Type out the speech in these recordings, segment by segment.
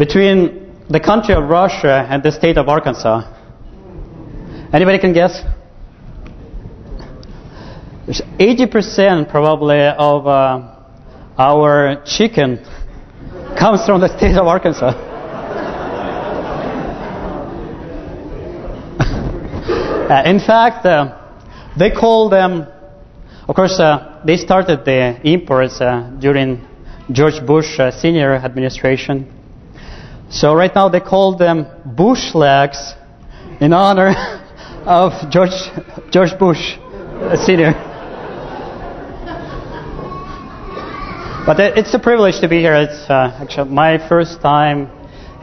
between the country of Russia and the state of Arkansas. Anybody can guess? 80% probably of uh, our chicken comes from the state of Arkansas. uh, in fact, uh, they call them, of course, uh, they started the imports uh, during George Bush uh, senior administration. So right now they call them bush legs in honor of George George Bush uh, senior. But it's a privilege to be here. It's uh, actually my first time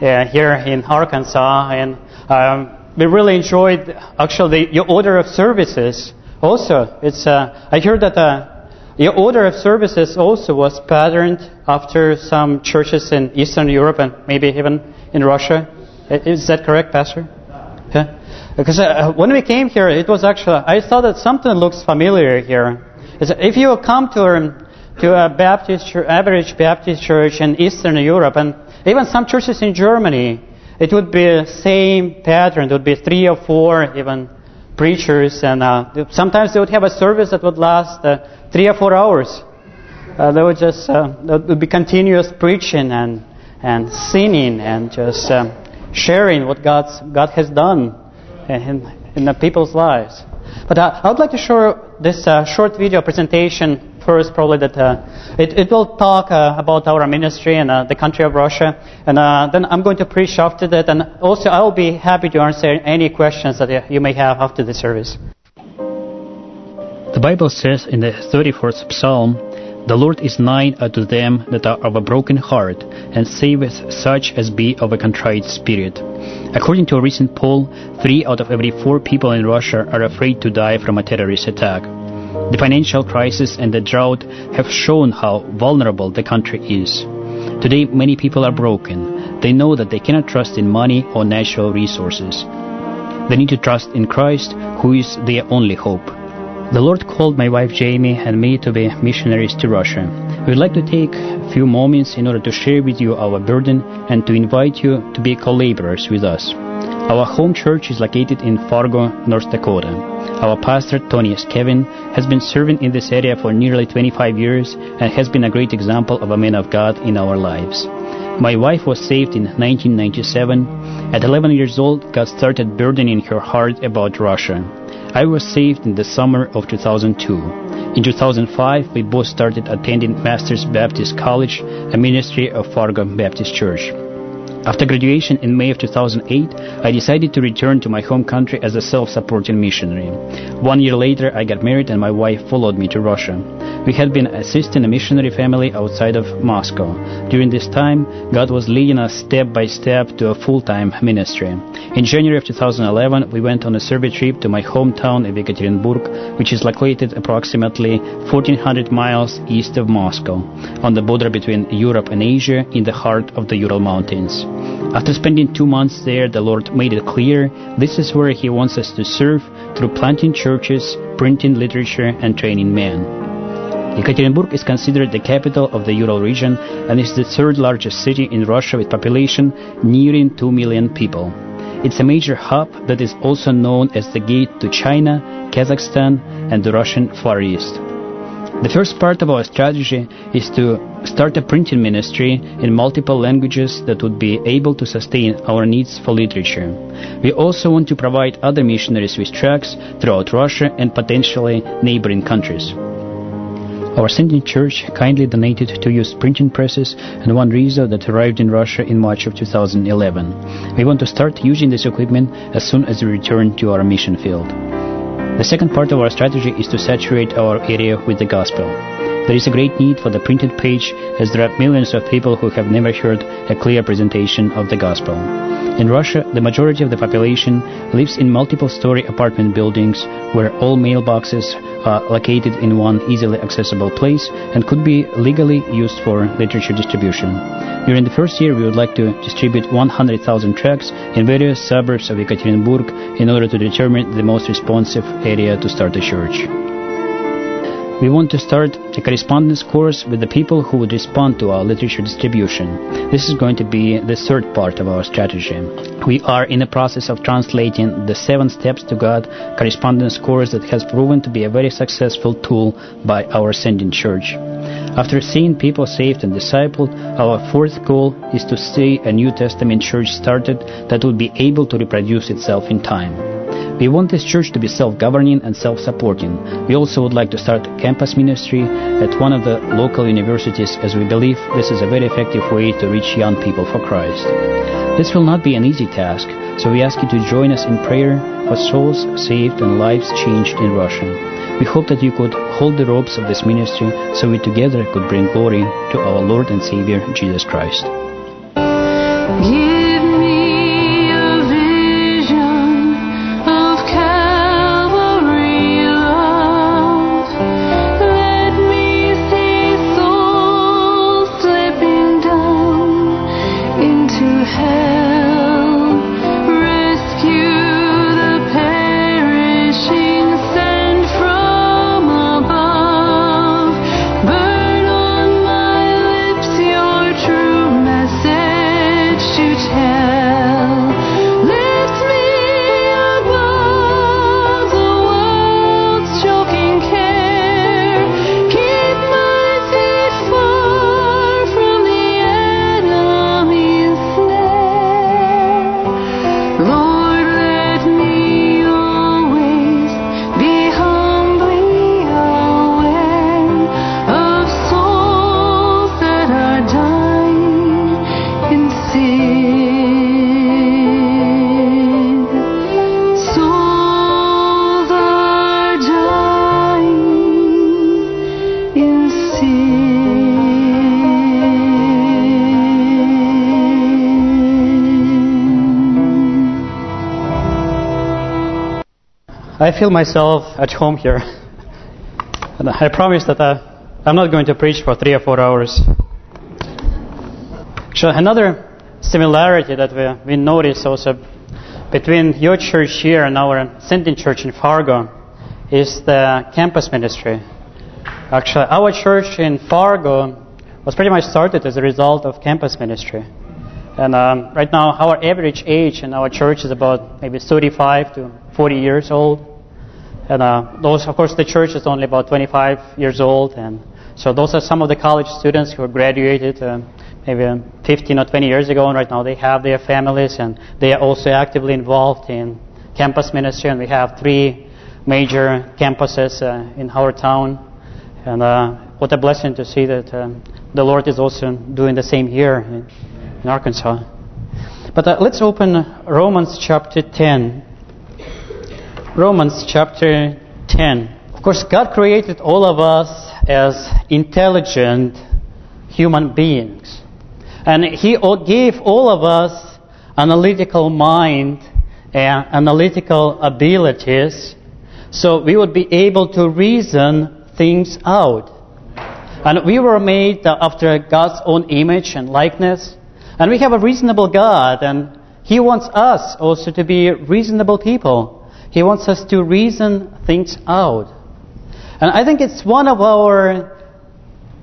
uh, here in Arkansas, and um, we really enjoyed actually your order of services. Also, it's uh, I heard that your order of services also was patterned after some churches in Eastern Europe and maybe even in Russia. Is that correct, Pastor? Because uh, when we came here, it was actually I thought that something looks familiar here. If you come to to a Baptist average Baptist church in Eastern Europe and even some churches in Germany, it would be the same pattern. It would be three or four even preachers, and uh, sometimes they would have a service that would last uh, three or four hours. Uh, they would just uh, there would be continuous preaching and and singing and just um, sharing what God's God has done in in the people's lives. But uh, I would like to show this uh, short video presentation first, probably that uh, it, it will talk uh, about our ministry and uh, the country of Russia, and uh, then I'm going to preach after that, and also I will be happy to answer any questions that you may have after the service. The Bible says in the 34th Psalm, The Lord is nigh unto them that are of a broken heart, and saveth such as be of a contrite spirit. According to a recent poll, three out of every four people in Russia are afraid to die from a terrorist attack. The financial crisis and the drought have shown how vulnerable the country is. Today, many people are broken. They know that they cannot trust in money or natural resources. They need to trust in Christ, who is their only hope. The Lord called my wife Jamie and me to be missionaries to Russia. We would like to take a few moments in order to share with you our burden and to invite you to be co-laborers with us. Our home church is located in Fargo, North Dakota. Our pastor, Tony S. Kevin, has been serving in this area for nearly 25 years and has been a great example of a man of God in our lives. My wife was saved in 1997. At 11 years old, God started burdening her heart about Russia. I was saved in the summer of 2002. In 2005, we both started attending Masters Baptist College, a ministry of Fargo Baptist Church. After graduation in May of 2008, I decided to return to my home country as a self-supporting missionary. One year later, I got married and my wife followed me to Russia. We had been assisting a missionary family outside of Moscow. During this time, God was leading us step by step to a full-time ministry. In January of 2011, we went on a survey trip to my hometown of Ekaterinburg, which is located approximately 1400 miles east of Moscow, on the border between Europe and Asia in the heart of the Ural Mountains. After spending two months there, the Lord made it clear this is where He wants us to serve through planting churches, printing literature, and training men. Ekaterinburg is considered the capital of the Ural region and is the third largest city in Russia with population nearing 2 million people. It's a major hub that is also known as the gate to China, Kazakhstan, and the Russian Far East. The first part of our strategy is to start a printing ministry in multiple languages that would be able to sustain our needs for literature. We also want to provide other missionaries with tracts throughout Russia and potentially neighboring countries. Our sending church kindly donated two used printing presses and one Riso that arrived in Russia in March of 2011. We want to start using this equipment as soon as we return to our mission field. The second part of our strategy is to saturate our area with the gospel. There is a great need for the printed page as there are millions of people who have never heard a clear presentation of the gospel. In Russia, the majority of the population lives in multiple story apartment buildings where all mailboxes are located in one easily accessible place and could be legally used for literature distribution. During the first year, we would like to distribute 100,000 tracts in various suburbs of Ekaterinburg in order to determine the most responsive area to start a church. We want to start a correspondence course with the people who would respond to our literature distribution. This is going to be the third part of our strategy. We are in the process of translating the Seven Steps to God correspondence course that has proven to be a very successful tool by our sending church. After seeing people saved and discipled, our fourth goal is to see a New Testament church started that would be able to reproduce itself in time. We want this church to be self-governing and self-supporting. We also would like to start campus ministry at one of the local universities as we believe this is a very effective way to reach young people for Christ. This will not be an easy task, so we ask you to join us in prayer for souls saved and lives changed in Russia. We hope that you could hold the ropes of this ministry so we together could bring glory to our Lord and Savior Jesus Christ. Give I feel myself at home here. And I promise that uh, I'm not going to preach for three or four hours. So another similarity that we, we notice also between your church here and our sending church in Fargo is the campus ministry. Actually, our church in Fargo was pretty much started as a result of campus ministry. And um, right now, our average age in our church is about maybe 35 to 40 years old. And uh, those, of course, the church is only about 25 years old, and so those are some of the college students who graduated uh, maybe um, 15 or 20 years ago, and right now they have their families, and they are also actively involved in campus ministry, and we have three major campuses uh, in our town, and uh, what a blessing to see that um, the Lord is also doing the same here in, in Arkansas. But uh, let's open Romans chapter 10. Romans chapter 10. Of course, God created all of us as intelligent human beings. And He gave all of us analytical mind and analytical abilities so we would be able to reason things out. And we were made after God's own image and likeness. And we have a reasonable God, and He wants us also to be reasonable people. He wants us to reason things out. And I think it's one of our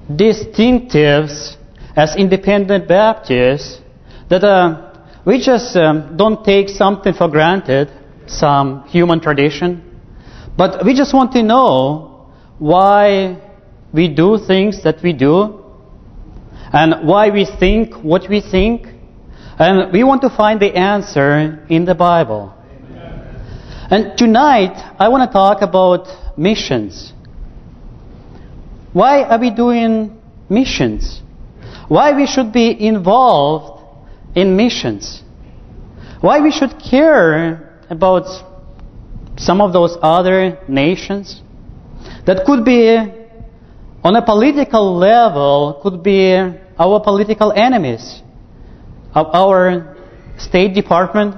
distinctives as independent Baptists that uh, we just um, don't take something for granted, some human tradition, but we just want to know why we do things that we do and why we think what we think. And we want to find the answer in the Bible. And tonight, I want to talk about missions. Why are we doing missions? Why we should be involved in missions? Why we should care about some of those other nations that could be on a political level could be our political enemies of our State Department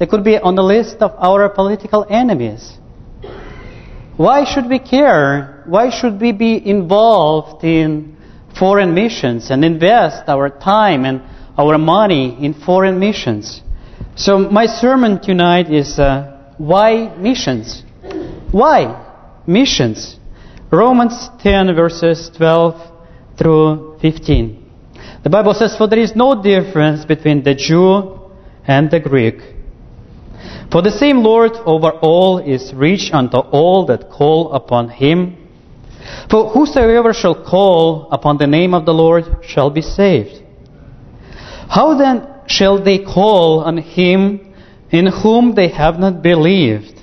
they could be on the list of our political enemies. Why should we care? Why should we be involved in foreign missions and invest our time and our money in foreign missions? So my sermon tonight is uh, why missions? Why missions? Romans 10 verses 12 through 15. The Bible says, For there is no difference between the Jew and the Greek. For the same Lord over all is rich unto all that call upon him. For whosoever shall call upon the name of the Lord shall be saved. How then shall they call on him in whom they have not believed?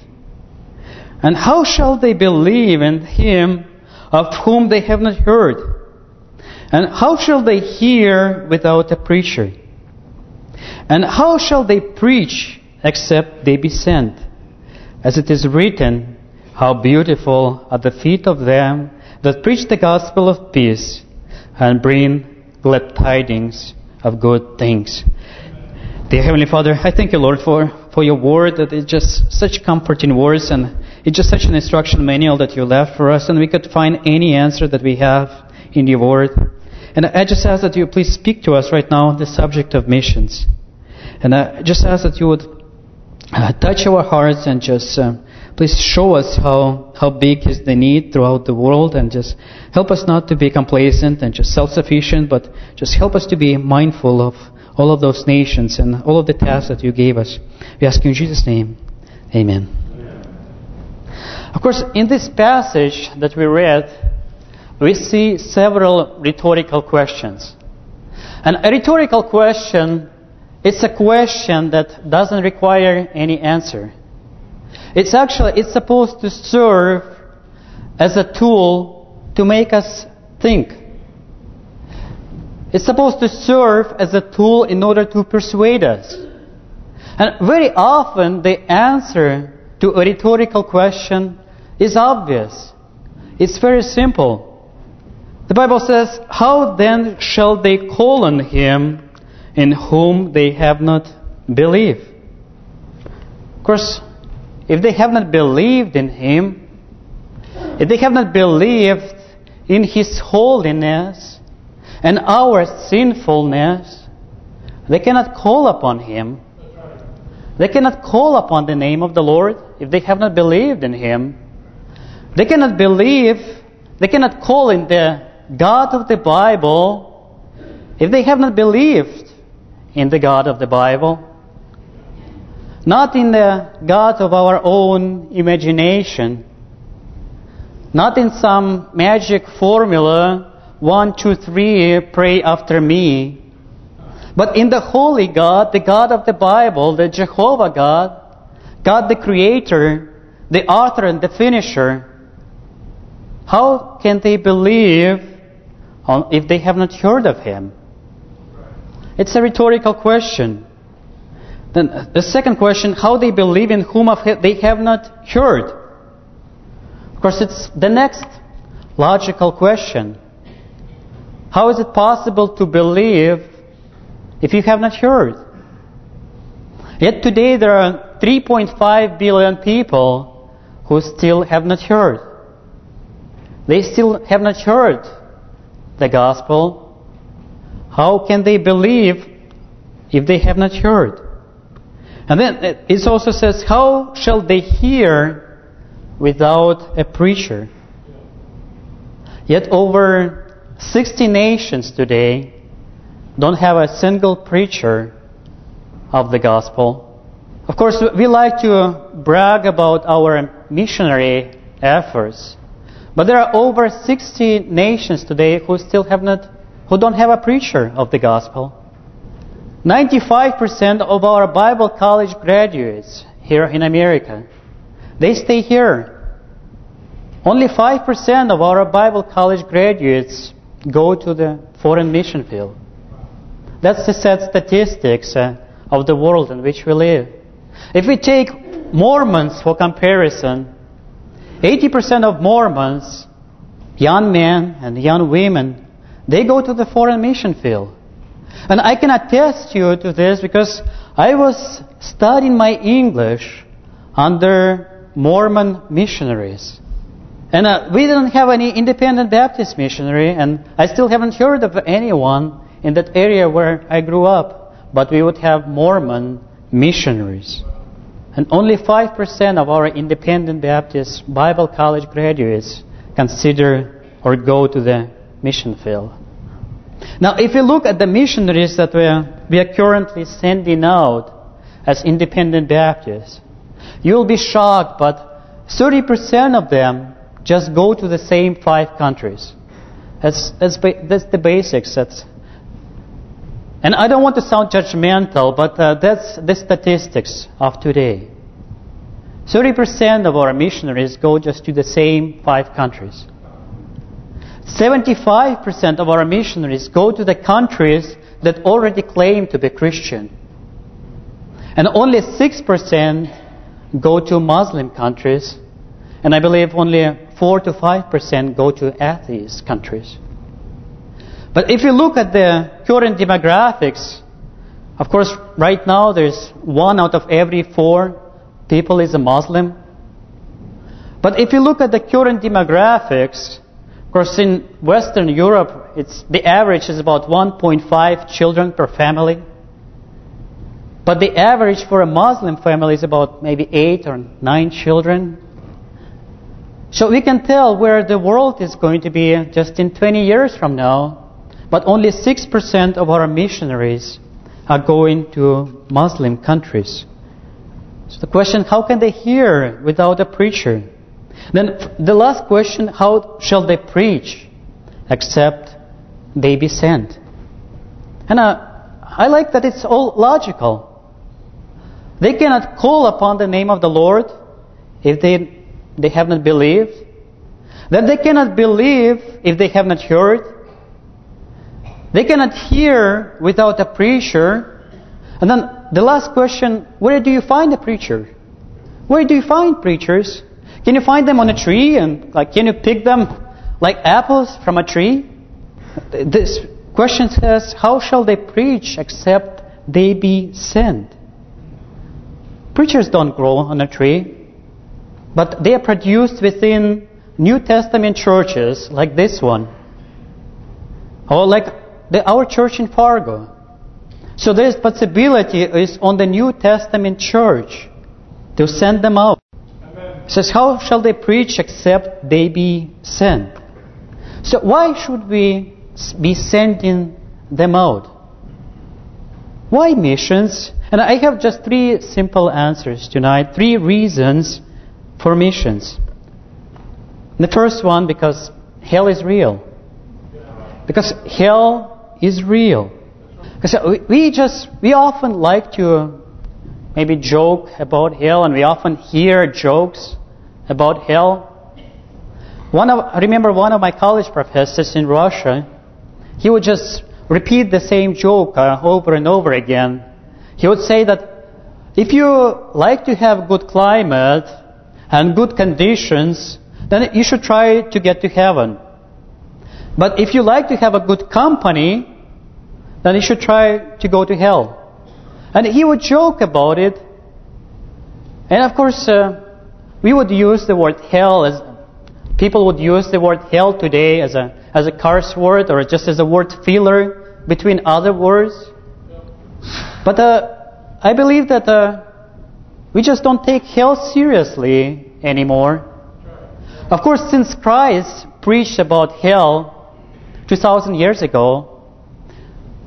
And how shall they believe in him of whom they have not heard? And how shall they hear without a preacher? And how shall they preach except they be sent? As it is written, How beautiful are the feet of them that preach the gospel of peace and bring glad tidings of good things. Dear Heavenly Father, I thank you, Lord, for, for your word that is just such comforting words and it's just such an instruction manual that you left for us and we could find any answer that we have in your word. And I just ask that you please speak to us right now on the subject of missions. And I just ask that you would uh, touch our hearts and just uh, please show us how, how big is the need throughout the world and just help us not to be complacent and just self-sufficient, but just help us to be mindful of all of those nations and all of the tasks that you gave us. We ask you in Jesus' name. Amen. Of course, in this passage that we read, we see several rhetorical questions. And a rhetorical question is a question that doesn't require any answer. It's actually, it's supposed to serve as a tool to make us think. It's supposed to serve as a tool in order to persuade us. And very often the answer to a rhetorical question is obvious. It's very simple. The Bible says, How then shall they call on him in whom they have not believed? Of course, if they have not believed in him, if they have not believed in his holiness and our sinfulness, they cannot call upon him. They cannot call upon the name of the Lord if they have not believed in him. They cannot believe, they cannot call in the God of the Bible if they have not believed in the God of the Bible. Not in the God of our own imagination. Not in some magic formula, one, two, three, pray after me. But in the Holy God, the God of the Bible, the Jehovah God, God the Creator, the author and the finisher, how can they believe if they have not heard of Him? It's a rhetorical question. Then uh, the second question, how they believe in whom they have not heard. Of course, it's the next logical question. How is it possible to believe if you have not heard? Yet today there are 3.5 billion people who still have not heard. They still have not heard the gospel. How can they believe if they have not heard? And then it also says, how shall they hear without a preacher? Yet over 60 nations today don't have a single preacher of the gospel. Of course, we like to brag about our missionary efforts. But there are over 60 nations today who still have not, who don't have a preacher of the gospel. 95% of our Bible college graduates here in America, they stay here. Only 5% of our Bible college graduates go to the foreign mission field. That's the sad statistics uh, of the world in which we live. If we take Mormons for comparison, 80% of Mormons, young men and young women, they go to the foreign mission field. And I can attest you to this because I was studying my English under Mormon missionaries. And uh, we didn't have any independent Baptist missionary, and I still haven't heard of anyone in that area where I grew up. But we would have Mormon missionaries. And only 5% of our independent Baptist Bible college graduates consider or go to the mission field. Now, if you look at the missionaries that we are, we are currently sending out as independent Baptists, you'll be shocked, but 30% of them just go to the same five countries. That's, that's, that's the basics. That's, and I don't want to sound judgmental, but uh, that's the statistics of today. 30% of our missionaries go just to the same five countries. 75% of our missionaries go to the countries that already claim to be Christian. And only 6% go to Muslim countries. And I believe only 4 to 5% go to atheist countries. But if you look at the current demographics, of course, right now there's one out of every four people is a Muslim. But if you look at the current demographics, of course, in Western Europe, it's the average is about 1.5 children per family. But the average for a Muslim family is about maybe 8 or 9 children. So we can tell where the world is going to be just in 20 years from now. But only 6% of our missionaries are going to Muslim countries. So the question, how can they hear without a preacher? Then the last question, how shall they preach except they be sent? And uh, I like that it's all logical. They cannot call upon the name of the Lord if they they have not believed. Then they cannot believe if they have not heard. They cannot hear without a preacher. And then the last question, where do you find a preacher? Where do you find preachers? Can you find them on a tree and like can you pick them like apples from a tree? This question says, how shall they preach except they be sent? Preachers don't grow on a tree, but they are produced within New Testament churches like this one. Or like the, our church in Fargo. So there is possibility is on the New Testament church to send them out. It says, how shall they preach except they be sent? So why should we be sending them out? Why missions? And I have just three simple answers tonight. Three reasons for missions. The first one, because hell is real. Because hell is real. Because we just, we often like to maybe joke about hell, and we often hear jokes about hell. One of, I remember one of my college professors in Russia, he would just repeat the same joke uh, over and over again. He would say that if you like to have good climate and good conditions, then you should try to get to heaven. But if you like to have a good company, then you should try to go to hell. And he would joke about it. And of course, uh, we would use the word hell as people would use the word hell today as a as a curse word or just as a word filler between other words. But uh, I believe that uh, we just don't take hell seriously anymore. Of course, since Christ preached about hell 2,000 years ago,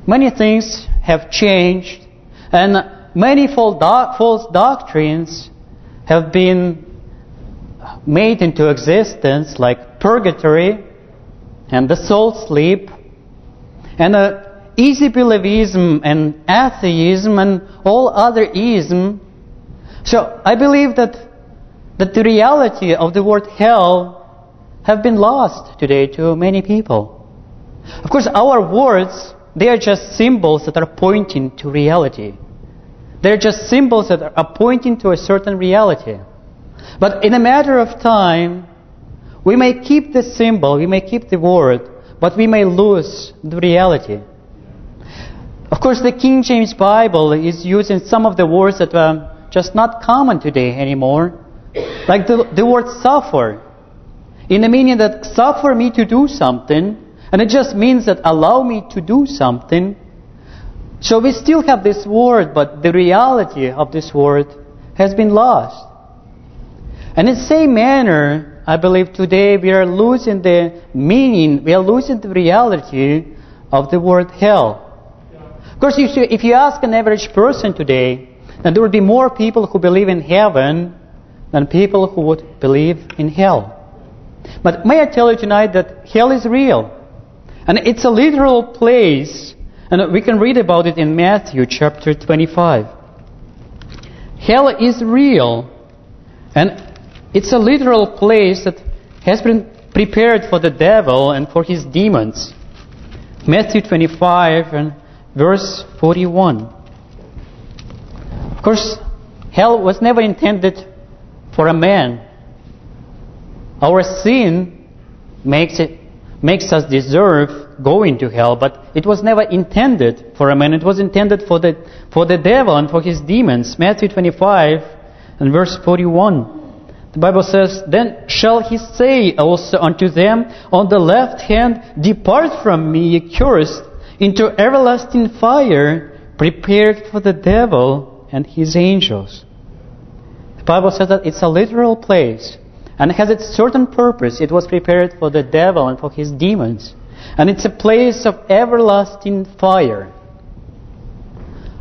many things have changed and many false doctrines have been made into existence like purgatory and the soul sleep and uh, easy believism and atheism and all other ism. So I believe that that the reality of the word hell have been lost today to many people. Of course, our words, they are just symbols that are pointing to reality. They're just symbols that are pointing to a certain reality. But in a matter of time, we may keep the symbol, we may keep the word, but we may lose the reality. Of course, the King James Bible is using some of the words that are just not common today anymore. Like the, the word suffer. In the meaning that suffer me to do something, and it just means that allow me to do something. So we still have this word, but the reality of this word has been lost. And in the same manner, I believe today we are losing the meaning, we are losing the reality of the word hell. Of course, if you, ask an average person today, then there would be more people who believe in heaven than people who would believe in hell. But may I tell you tonight that hell is real. And it's a literal place. And we can read about it in Matthew chapter 25. Hell is real. And it's a literal place that has been prepared for the devil and for his demons. Matthew 25 and verse 41. Of course, hell was never intended for a man. Our sin makes it makes us deserve going to hell, but it was never intended for a man. It was intended for the for the devil and for his demons. Matthew 25 and verse 41. The Bible says, Then shall he say also unto them on the left hand, Depart from me, ye cursed, into everlasting fire, prepared for the devil and his angels. The Bible says that it's a literal place and has its certain purpose. It was prepared for the devil and for his demons. And it's a place of everlasting fire.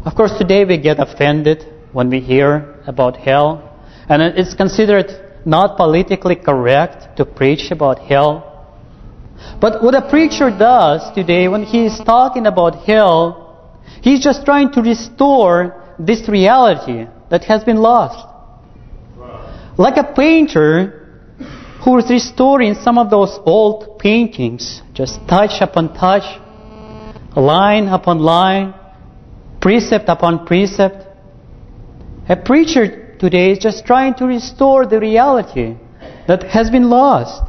Of course, today we get offended when we hear about hell. And it's considered not politically correct to preach about hell. But what a preacher does today when he is talking about hell, he's just trying to restore this reality that has been lost. Like a painter who is restoring some of those old paintings, just touch upon touch, line upon line, precept upon precept. A preacher today is just trying to restore the reality that has been lost.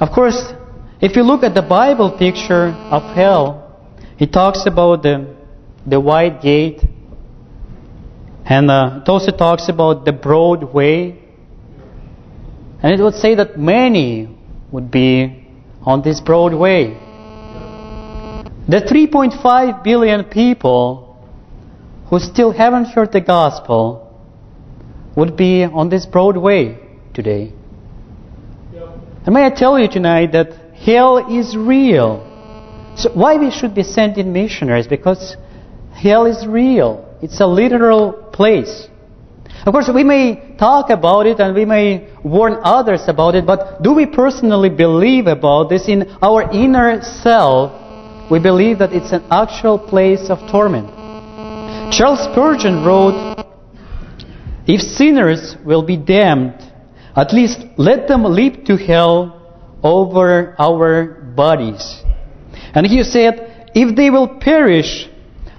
Of course, if you look at the Bible picture of hell, it talks about the, the wide gate, and uh, it also talks about the broad way. And it would say that many would be on this broad way. The 3.5 billion people who still haven't heard the gospel would be on this broad way today. And may I tell you tonight that hell is real. So why we should be sending missionaries? Because hell is real. It's a literal place. Of course, we may talk about it and we may warn others about it, but do we personally believe about this in our inner self? We believe that it's an actual place of torment. Charles Spurgeon wrote, If sinners will be damned, at least let them leap to hell over our bodies. And he said, If they will perish,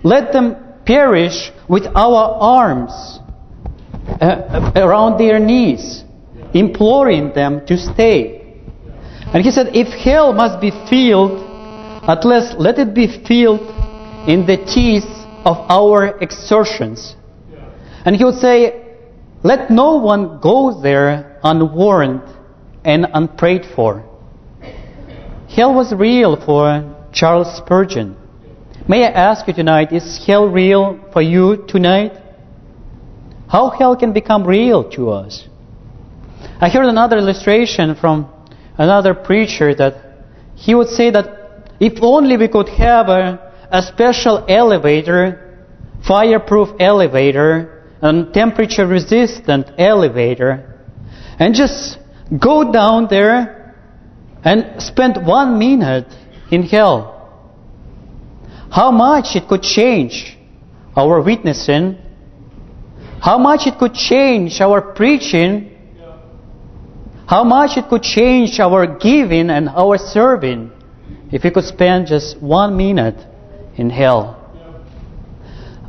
let them perish with our arms uh, around their knees, imploring them to stay. And he said, if hell must be filled, at least let it be filled in the teeth of our exertions. And he would say, let no one go there unwarned and unprayed for. Hell was real for Charles Spurgeon. May I ask you tonight, is hell real for you tonight? How hell can become real to us? I heard another illustration from another preacher that he would say that if only we could have a, a special elevator, fireproof elevator, and temperature resistant elevator, and just go down there and spend one minute in hell. How much it could change our witnessing how much it could change our preaching. How much it could change our giving and our serving if we could spend just one minute in hell.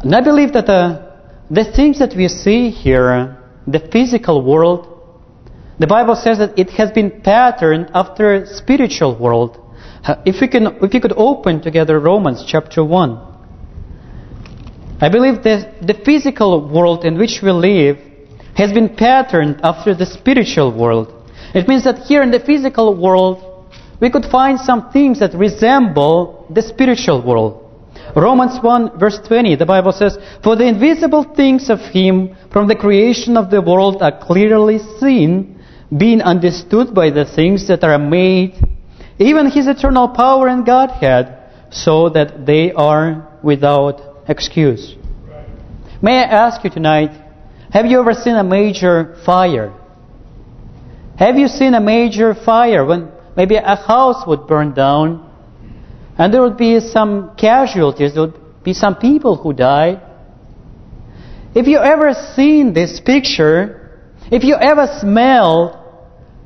And I believe that the, the things that we see here, the physical world, the Bible says that it has been patterned after spiritual world. Uh, if we can, if we could open together Romans chapter 1. I believe that the physical world in which we live has been patterned after the spiritual world. It means that here in the physical world, we could find some things that resemble the spiritual world. Romans 1 verse 20, the Bible says, For the invisible things of Him from the creation of the world are clearly seen, being understood by the things that are made, even His eternal power and Godhead, so that they are without excuse. May I ask you tonight, have you ever seen a major fire? Have you seen a major fire when maybe a house would burn down and there would be some casualties, there would be some people who died? If you ever seen this picture, if you ever smelled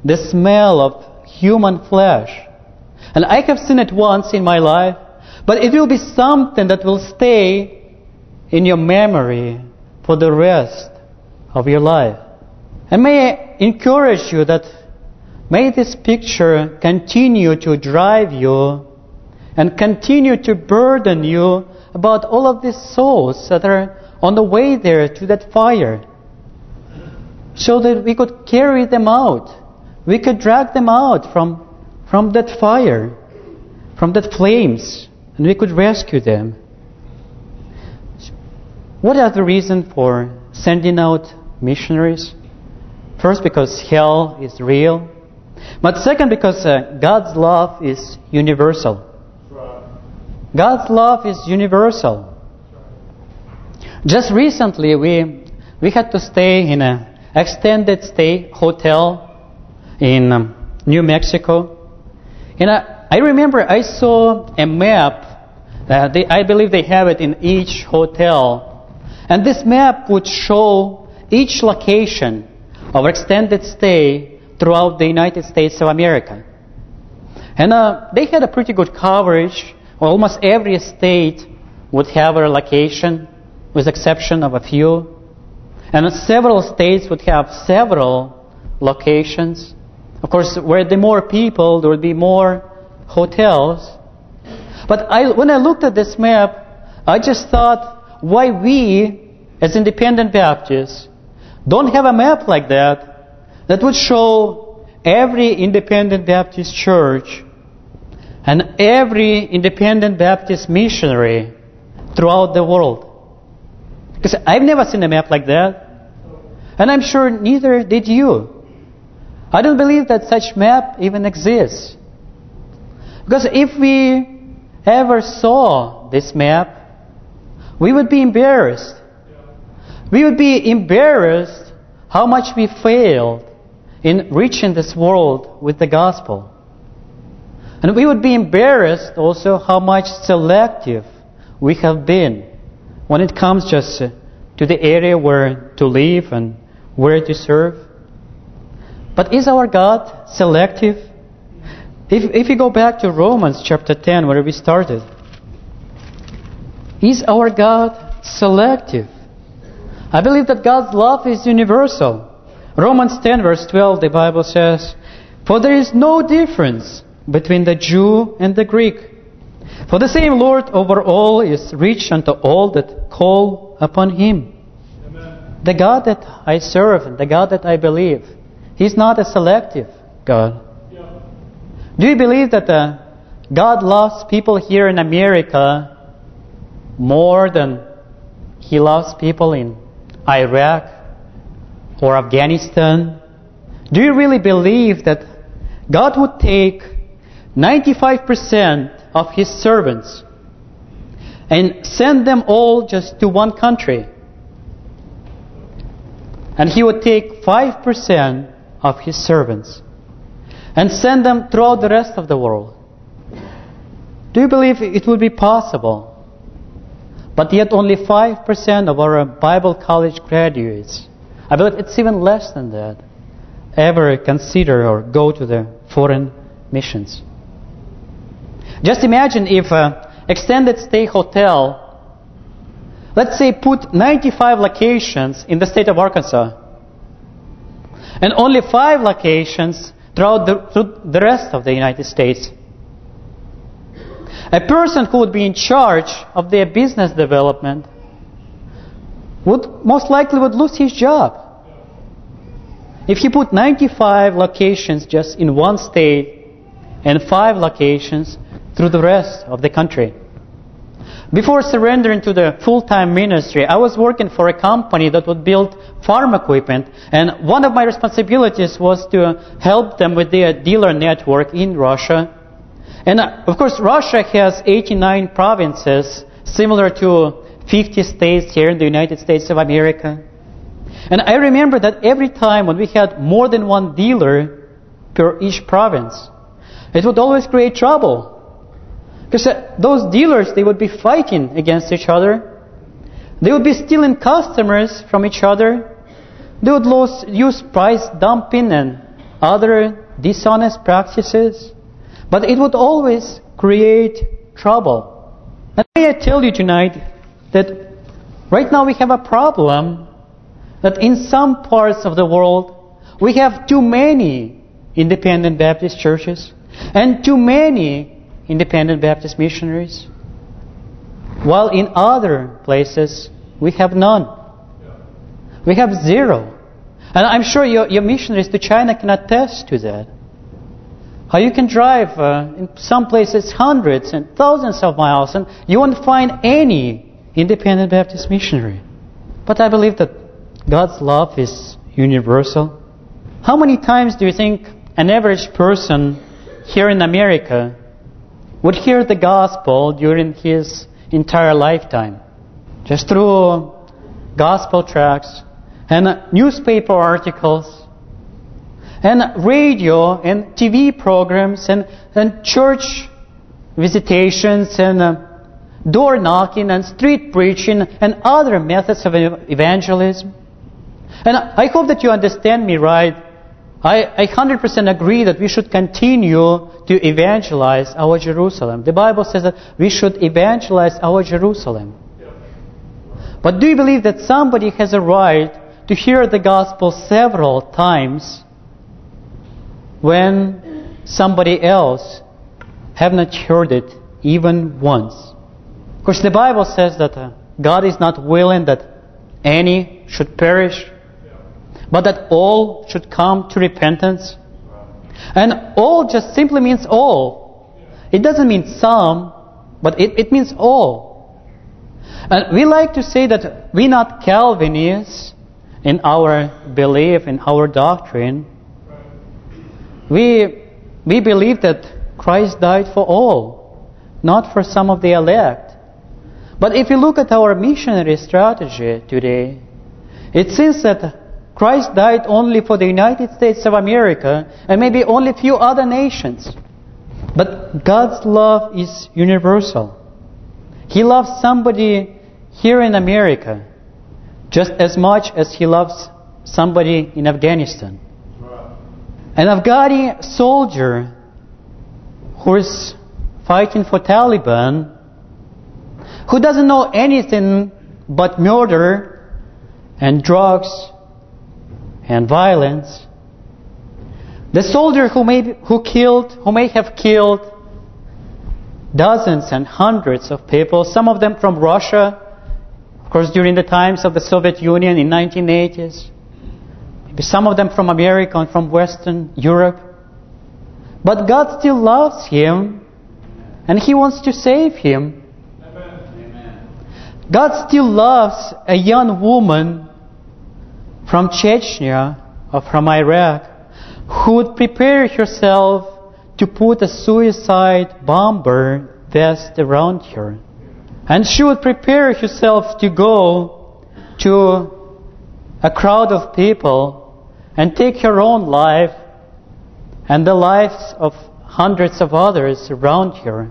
the smell of human flesh, and I have seen it once in my life, but it will be something that will stay in your memory for the rest of your life. And may I encourage you that may this picture continue to drive you and continue to burden you about all of these souls that are on the way there to that fire. So that we could carry them out. We could drag them out from, from that fire, from that flames, and we could rescue them. What are the reason for sending out missionaries? First, because hell is real. But second, because uh, God's love is universal. God's love is universal. Just recently, we we had to stay in an extended stay hotel in um, New Mexico. And I, I remember I saw a map. Uh, they, I believe they have it in each hotel. And this map would show each location of extended stay throughout the United States of America. And uh, they had a pretty good coverage. Almost every state would have a location, with exception of a few. And several states would have several locations. Of course, where the more people, there would be more hotels. But I, when I looked at this map, I just thought, why we, as independent Baptists, don't have a map like that that would show every independent Baptist church and every independent Baptist missionary throughout the world. Because I've never seen a map like that. And I'm sure neither did you. I don't believe that such map even exists. Because if we ever saw this map, we would be embarrassed. We would be embarrassed how much we failed in reaching this world with the gospel. And we would be embarrassed also how much selective we have been when it comes just to the area where to live and where to serve. But is our God selective? If, if you go back to Romans chapter 10 where we started, is our God selective? I believe that God's love is universal. Romans 10 verse 12 the Bible says, For there is no difference between the Jew and the Greek. For the same Lord over all is rich unto all that call upon Him. Amen. The God that I serve, the God that I believe, He's not a selective God. Do you believe that uh, God loves people here in America more than He loves people in Iraq or Afghanistan? Do you really believe that God would take 95% of His servants and send them all just to one country. And He would take 5% of His servants and send them throughout the rest of the world. Do you believe it would be possible? But yet only 5% of our Bible college graduates, I believe it's even less than that, ever consider or go to the foreign missions. Just imagine if an extended stay hotel, let's say put 95 locations in the state of Arkansas, and only five locations throughout the, the rest of the United States. A person who would be in charge of their business development would most likely would lose his job. If he put 95 locations just in one state and five locations through the rest of the country. Before surrendering to the full-time ministry, I was working for a company that would build farm equipment. And one of my responsibilities was to help them with their dealer network in Russia. And uh, of course, Russia has 89 provinces, similar to 50 states here in the United States of America. And I remember that every time when we had more than one dealer per each province, it would always create trouble. Because uh, those dealers, they would be fighting against each other. They would be stealing customers from each other. They would lose, use price dumping and other dishonest practices. But it would always create trouble. And may I tell you tonight that right now we have a problem that in some parts of the world we have too many independent Baptist churches and too many independent Baptist missionaries. While in other places we have none. We have zero. And I'm sure your, your missionaries to China can attest to that. How you can drive uh, in some places hundreds and thousands of miles and you won't find any independent Baptist missionary. But I believe that God's love is universal. How many times do you think an average person here in America would hear the gospel during his entire lifetime? Just through gospel tracts and newspaper articles and radio and TV programs and, and church visitations and uh, door knocking and street preaching and other methods of evangelism. And I hope that you understand me right. I, I 100% agree that we should continue to evangelize our Jerusalem. The Bible says that we should evangelize our Jerusalem. But do you believe that somebody has a right to hear the gospel several times when somebody else have not heard it even once. Of course, the Bible says that uh, God is not willing that any should perish, but that all should come to repentance. And all just simply means all. It doesn't mean some, but it, it means all. And we like to say that we're not Calvinists in our belief, in our doctrine. We, we believe that Christ died for all, not for some of the elect. But if you look at our missionary strategy today, it seems that Christ died only for the United States of America and maybe only a few other nations. But God's love is universal. He loves somebody here in America just as much as He loves somebody in Afghanistan. An Afghani soldier who is fighting for Taliban, who doesn't know anything but murder and drugs and violence. The soldier who may who killed, who may have killed dozens and hundreds of people, some of them from Russia, of course during the times of the Soviet Union in 1980s. Maybe some of them from America and from Western Europe. But God still loves him and He wants to save him. God still loves a young woman from Chechnya or from Iraq who would prepare herself to put a suicide bomber vest around her. And she would prepare herself to go to a crowd of people and take her own life and the lives of hundreds of others around her.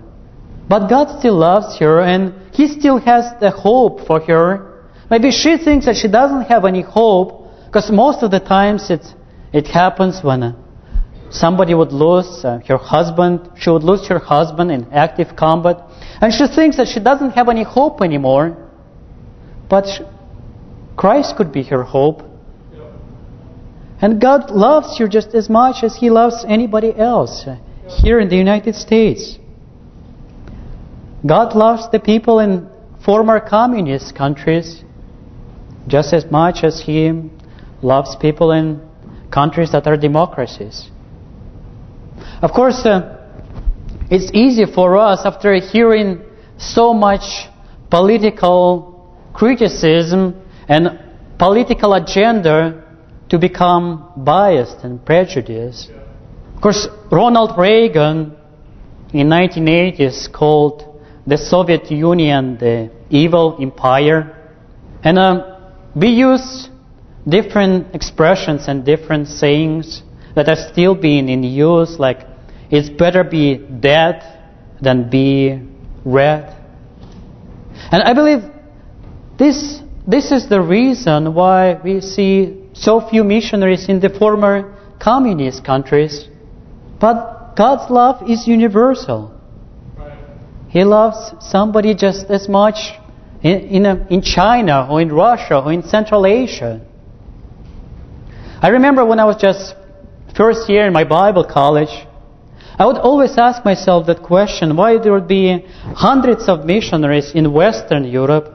But God still loves her and He still has the hope for her. Maybe she thinks that she doesn't have any hope because most of the times it, it happens when uh, somebody would lose uh, her husband. She would lose her husband in active combat. And she thinks that she doesn't have any hope anymore. But she, Christ could be her hope. And God loves you just as much as He loves anybody else here in the United States. God loves the people in former communist countries just as much as He loves people in countries that are democracies. Of course, uh, it's easy for us after hearing so much political criticism and political agenda to become biased and prejudiced. Of course, Ronald Reagan in 1980s called the Soviet Union the evil empire. And uh, we use different expressions and different sayings that are still being in use, like it's better be dead than be red. And I believe this this is the reason why we see so few missionaries in the former communist countries. But God's love is universal. He loves somebody just as much in in, a, in China or in Russia or in Central Asia. I remember when I was just first year in my Bible college, I would always ask myself that question, why there would be hundreds of missionaries in Western Europe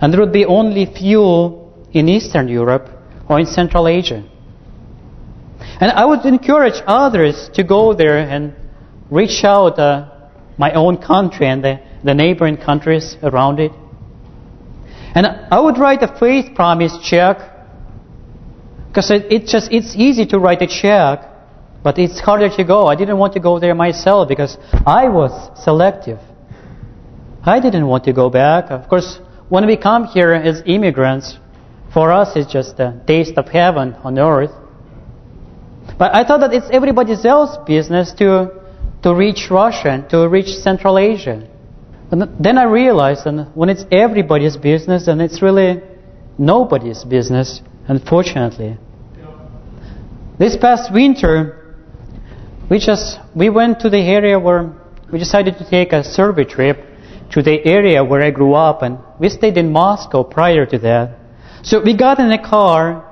and there would be only few in Eastern Europe or in Central Asia. And I would encourage others to go there and reach out uh, my own country and the, the neighboring countries around it. And I would write a faith promise check because it, just it's easy to write a check, but it's harder to go. I didn't want to go there myself because I was selective. I didn't want to go back. Of course, when we come here as immigrants, for us it's just a taste of heaven on earth. But I thought that it's everybody else's business to to reach Russia to reach Central Asia. And then I realized that when it's everybody's business, then it's really nobody's business, unfortunately. This past winter, we just we went to the area where we decided to take a survey trip to the area where I grew up, and we stayed in Moscow prior to that. So we got in a car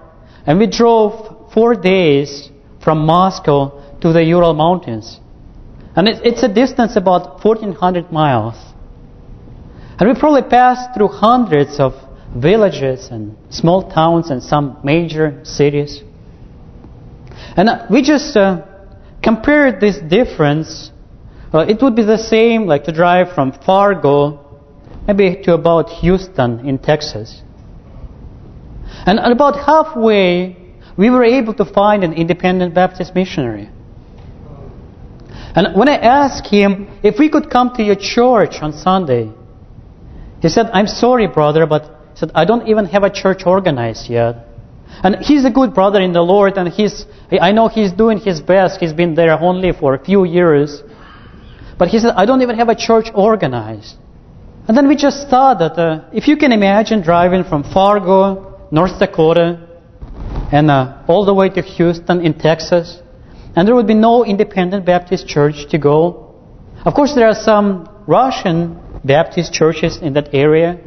and we drove four days from Moscow to the Ural Mountains. And it, it's a distance about 1,400 miles. And we probably passed through hundreds of villages and small towns and some major cities. And uh, we just uh, compared this difference. Uh, it would be the same like to drive from Fargo maybe to about Houston in Texas. And about halfway, we were able to find an independent Baptist missionary. And when I asked him if we could come to your church on Sunday, he said, I'm sorry, brother, but said, I don't even have a church organized yet. And he's a good brother in the Lord, and he's I know he's doing his best. He's been there only for a few years. But he said, I don't even have a church organized. And then we just thought that uh, if you can imagine driving from Fargo, North Dakota, and uh, all the way to Houston in Texas, and there would be no independent Baptist church to go. Of course, there are some Russian Baptist churches in that area,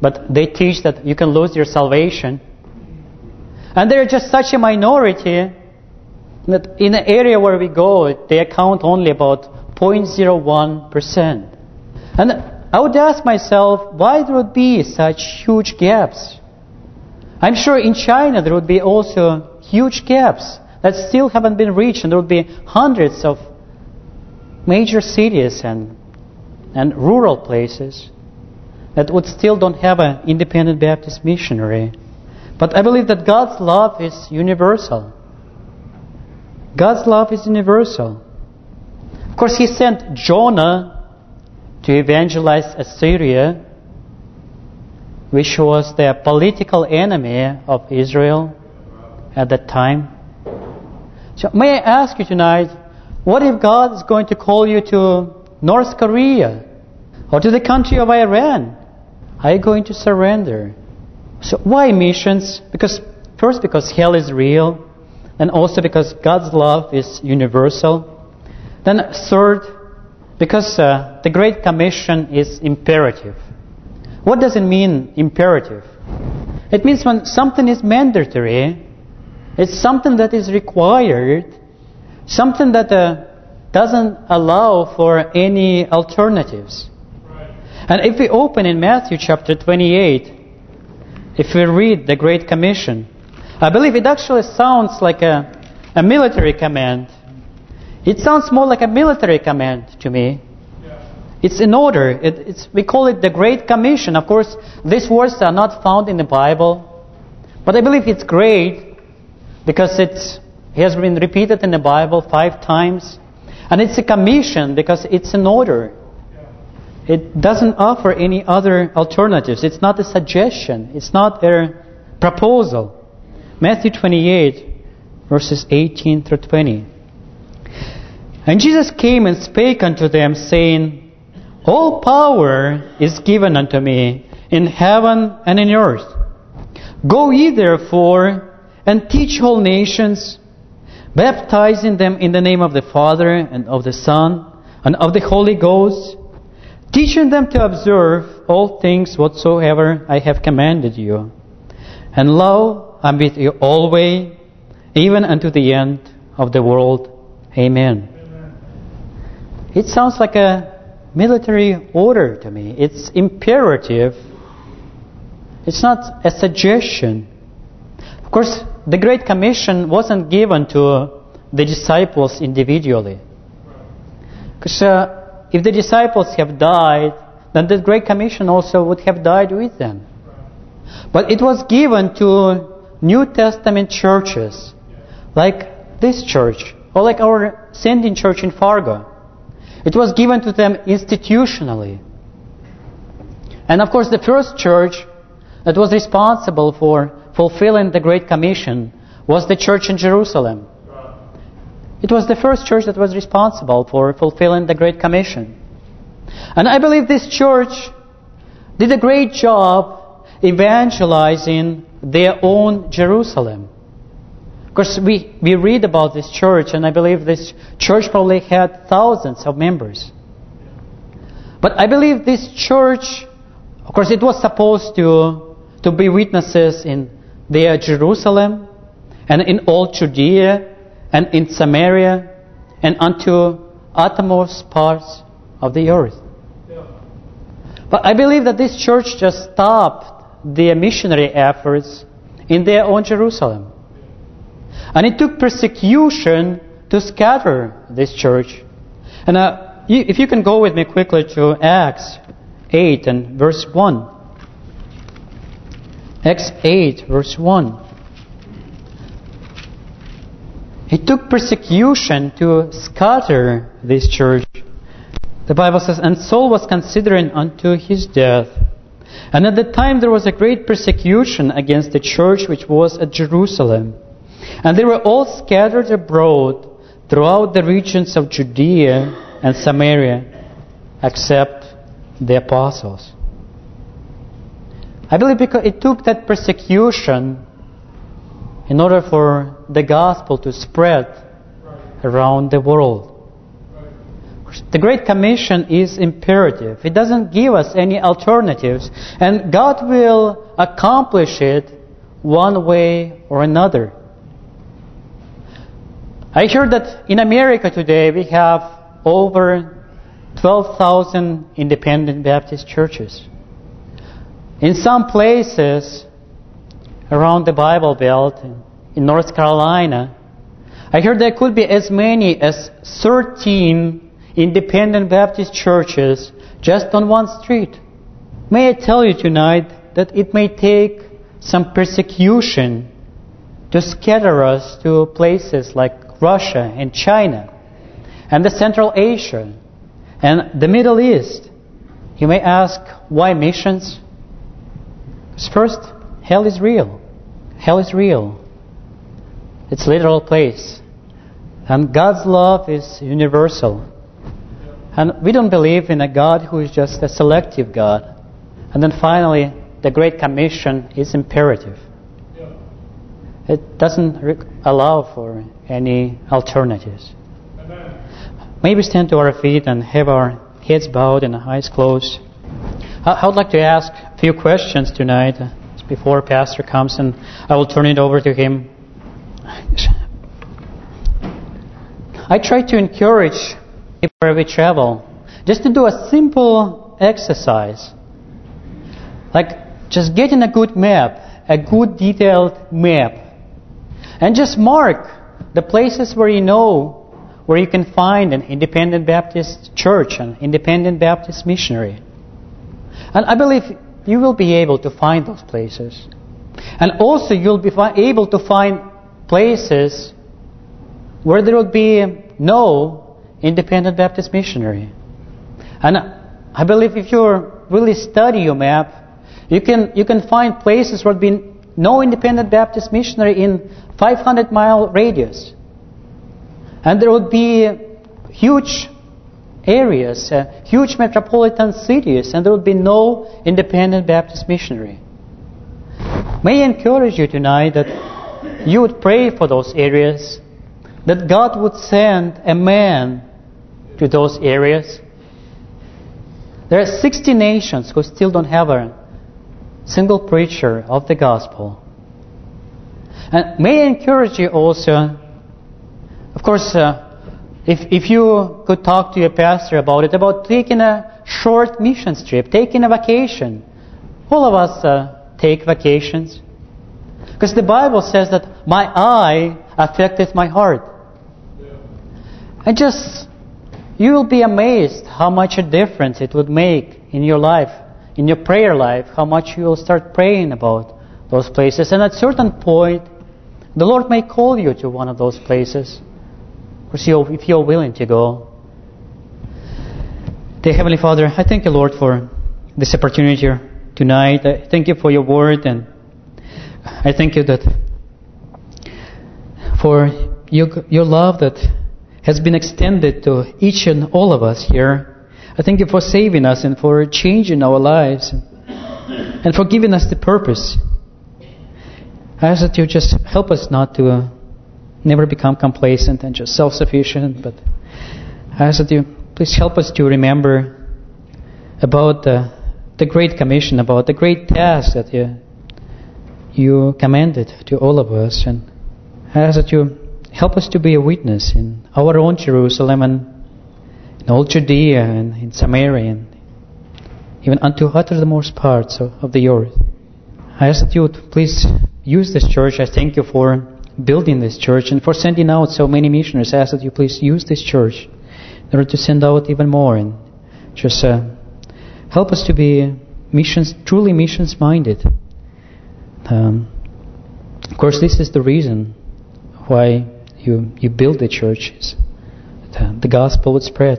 but they teach that you can lose your salvation. And they're just such a minority that in the area where we go, they account only about 0.01%. And I would ask myself, why there would be such huge gaps? I'm sure in China there would be also huge gaps that still haven't been reached, and there would be hundreds of major cities and and rural places that would still don't have an independent Baptist missionary. But I believe that God's love is universal. God's love is universal. Of course, He sent Jonah to evangelize Assyria, which was the political enemy of Israel at that time. So may I ask you tonight, what if God is going to call you to North Korea or to the country of Iran? Are you going to surrender? So why missions? Because first, because hell is real, and also because God's love is universal. Then third, because uh, the Great Commission is imperative. What does it mean, imperative? It means when something is mandatory, it's something that is required, something that uh, doesn't allow for any alternatives. And if we open in Matthew chapter 28, if we read the Great Commission, I believe it actually sounds like a, a military command. It sounds more like a military command to me. It's in order. It, it's we call it the Great Commission. Of course, these words are not found in the Bible, but I believe it's great because it's it has been repeated in the Bible five times, and it's a commission because it's an order. It doesn't offer any other alternatives. It's not a suggestion. It's not a proposal. Matthew 28, verses 18 through 20. And Jesus came and spake unto them, saying, All power is given unto me in heaven and in earth. Go ye therefore and teach all nations, baptizing them in the name of the Father and of the Son and of the Holy Ghost, teaching them to observe all things whatsoever I have commanded you. And lo, I'm with you always, even unto the end of the world. Amen. It sounds like a military order to me. It's imperative. It's not a suggestion. Of course, the Great Commission wasn't given to the disciples individually. Because uh, if the disciples have died, then the Great Commission also would have died with them. But it was given to New Testament churches, like this church, or like our sending church in Fargo. It was given to them institutionally. And of course the first church that was responsible for fulfilling the Great Commission was the church in Jerusalem. It was the first church that was responsible for fulfilling the Great Commission. And I believe this church did a great job evangelizing their own Jerusalem. Because we, we read about this church, and I believe this church probably had thousands of members. But I believe this church, of course, it was supposed to to be witnesses in their Jerusalem, and in all Judea, and in Samaria, and unto uttermost parts of the earth. But I believe that this church just stopped their missionary efforts in their own Jerusalem. And it took persecution to scatter this church. And uh, you, if you can go with me quickly to Acts 8 and verse 1. Acts 8 verse 1. It took persecution to scatter this church. The Bible says, And Saul was considering unto his death. And at the time there was a great persecution against the church which was at Jerusalem. And they were all scattered abroad throughout the regions of Judea and Samaria, except the apostles. I believe because it took that persecution in order for the gospel to spread around the world. The Great Commission is imperative. It doesn't give us any alternatives. And God will accomplish it one way or another. I heard that in America today we have over 12,000 independent Baptist churches. In some places around the Bible Belt, in North Carolina, I heard there could be as many as 13 independent Baptist churches just on one street. May I tell you tonight that it may take some persecution to scatter us to places like Russia and China and the Central Asia and the Middle East. You may ask, why missions? First, hell is real. Hell is real. It's literal place. And God's love is universal. And we don't believe in a God who is just a selective God. And then finally, the Great Commission is imperative. It doesn't allow for any alternatives. Maybe stand to our feet and have our heads bowed and eyes closed. I would like to ask a few questions tonight before Pastor comes and I will turn it over to him. I try to encourage where we travel just to do a simple exercise. Like just getting a good map, a good detailed map. And just mark the places where you know where you can find an independent Baptist church, an independent Baptist missionary. And I believe you will be able to find those places. And also you'll be able to find places where there will be no independent Baptist missionary. And I believe if you really study your map, you can you can find places where there will be no independent Baptist missionary in 500 mile radius. And there would be huge areas, uh, huge metropolitan cities, and there would be no independent Baptist missionary. May I encourage you tonight that you would pray for those areas, that God would send a man to those areas. There are 60 nations who still don't have a single preacher of the gospel. And may I encourage you also, of course, uh, if if you could talk to your pastor about it, about taking a short mission trip, taking a vacation. All of us uh, take vacations. Because the Bible says that my eye affecteth my heart. And just, you will be amazed how much a difference it would make in your life, in your prayer life, how much you will start praying about those places. And at certain point, the Lord may call you to one of those places. Of course, if you're willing to go. Dear Heavenly Father, I thank you, Lord, for this opportunity tonight. I thank you for your word and I thank you that for your, your love that has been extended to each and all of us here. I thank you for saving us and for changing our lives and for giving us the purpose. I ask that you just help us not to never become complacent and just self-sufficient, but I ask that you please help us to remember about the, the Great Commission, about the great task that you you commanded to all of us. And I ask that you help us to be a witness in our own Jerusalem and in all Judea and in Samaria and even unto uttermost parts of, of the earth. I ask that you would please use this church. I thank you for building this church and for sending out so many missionaries. I ask that you please use this church in order to send out even more and just uh, help us to be missions, truly missions-minded. Um, of course, this is the reason why you you build the churches. The, the gospel would spread.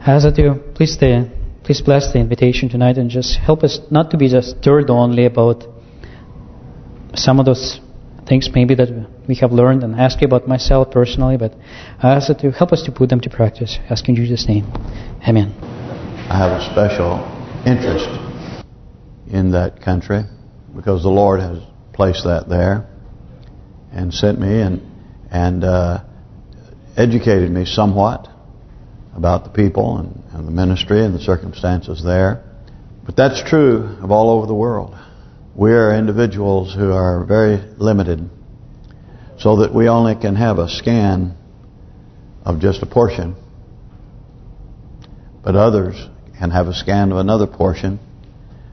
I ask that you please stay, please bless the invitation tonight and just help us not to be just stirred only about some of those things maybe that we have learned and ask you about myself personally, but I ask that you help us to put them to practice. Ask in Jesus' name. Amen. I have a special interest in that country because the Lord has placed that there and sent me and and uh, educated me somewhat about the people and, and the ministry and the circumstances there. But that's true of all over the world. We are individuals who are very limited so that we only can have a scan of just a portion. But others can have a scan of another portion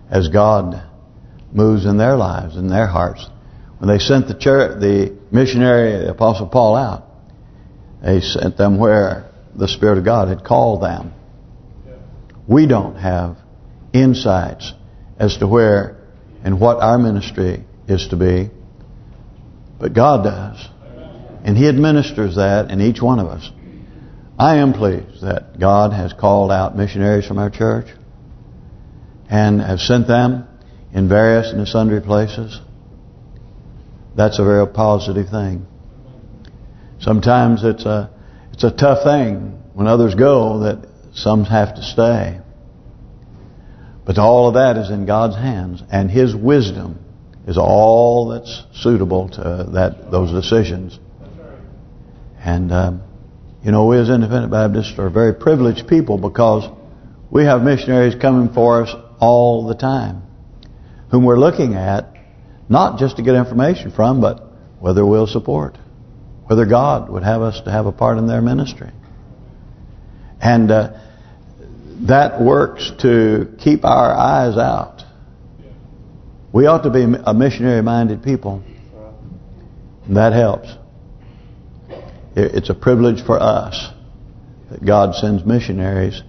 as God moves in their lives, in their hearts. When they sent the church, the missionary, the Apostle Paul out, they sent them where the Spirit of God had called them. We don't have insights as to where and what our ministry is to be, but God does. And He administers that in each one of us. I am pleased that God has called out missionaries from our church and have sent them in various and sundry places. That's a very positive thing. Sometimes it's a it's a tough thing when others go that some have to stay. But all of that is in God's hands, and His wisdom is all that's suitable to that those decisions. And um, you know, we as Independent Baptists are very privileged people because we have missionaries coming for us all the time whom we're looking at, not just to get information from, but whether we'll support, whether God would have us to have a part in their ministry. And uh, that works to keep our eyes out. We ought to be a missionary-minded people. And that helps. it's a privilege for us that God sends missionaries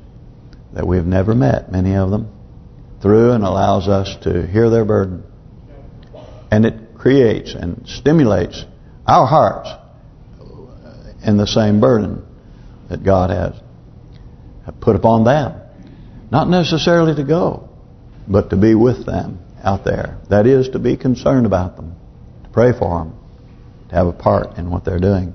that we've never met, many of them, through and allows us to hear their burden. And it creates and stimulates our hearts in the same burden that God has put upon them. Not necessarily to go, but to be with them out there. That is, to be concerned about them, to pray for them, to have a part in what they're doing.